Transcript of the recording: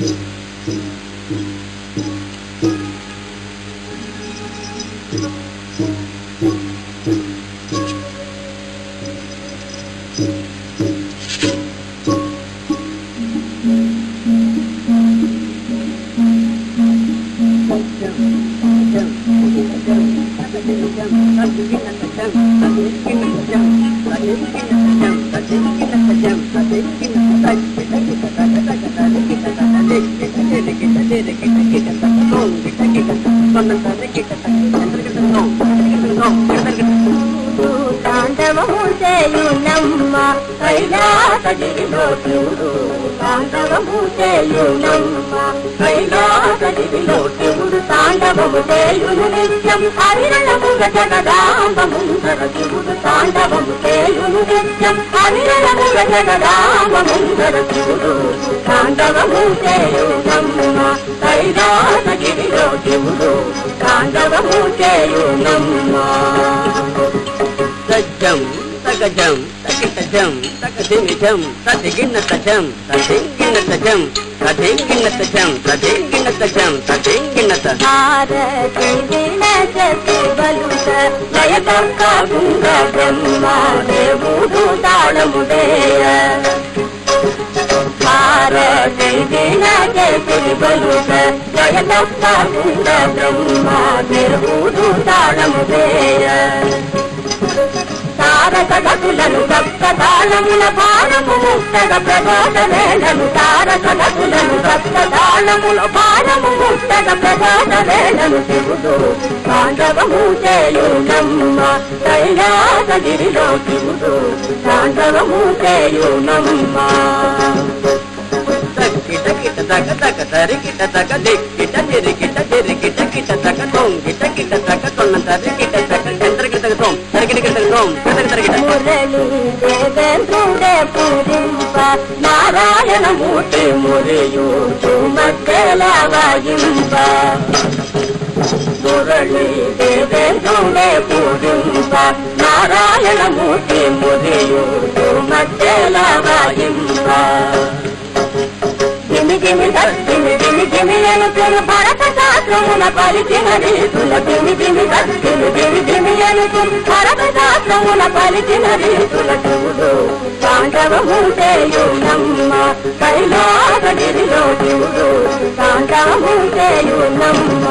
తాండవము చేయునమ్మ కైలాసగిరిలో శివుడు తాండవము చేయునమ్మ కైలాసగిరిలో శివుడు తాండవము చేయును నిత్యం అవిరళముగ జగదాంబముందర శివుడు తాండవము చేయును నిత్యం అవిరళముగ జగదాంబముందర శివుడు తాండవము చేయునమ్మ కైలాసగిరిలో శివుడు తాండవము చేయునమ్మ సజ్జం సగజం తగిటజం తగదిమిజం తదిగిన్నతజం తదింగిన్నతజం తదింగిన్నతజం తదింగిన్నతజం తదింగిన్నత బ్రహ్మ దేవుడు తాళముదేయ బలుక జయతప్ప బ్రహ్మ దేవుడు తాళముదేయ తారక గతులను సప్త తాళముల భారము ముట్టగ ప్రబోధ వేళను తారక గతులను సప్త తాళముల భారము ముట్టగ ప్రబోధ వేళను శివుడు తాండవము చేయునమ్మ కైలాసగిరిలో శివుడు పాండవము చేయునమ్మ తక్కిట కిట తగ తగ తరికిట తగ దిక్కిట మధ్యల వాయింప మురళి దేవేంద్రుడే పూజింప నారాయణమూర్తి మురియూచు మధ్యల వాయింప జిమి జిమి దత్తిమి జిమి జిమి అనుకుని భరత శాస్త్రమున పలికిన రీతుల జిమి జిమి దత్తిమి జిమి జనుకు అనుకుని భరత శాస్త్రమున పలికిన రీతుల శివుడు తాండవముంటే చేయునమ్మ కైలాసగిరిలో శివుడు తాండవముంటే చేయునమ్మ.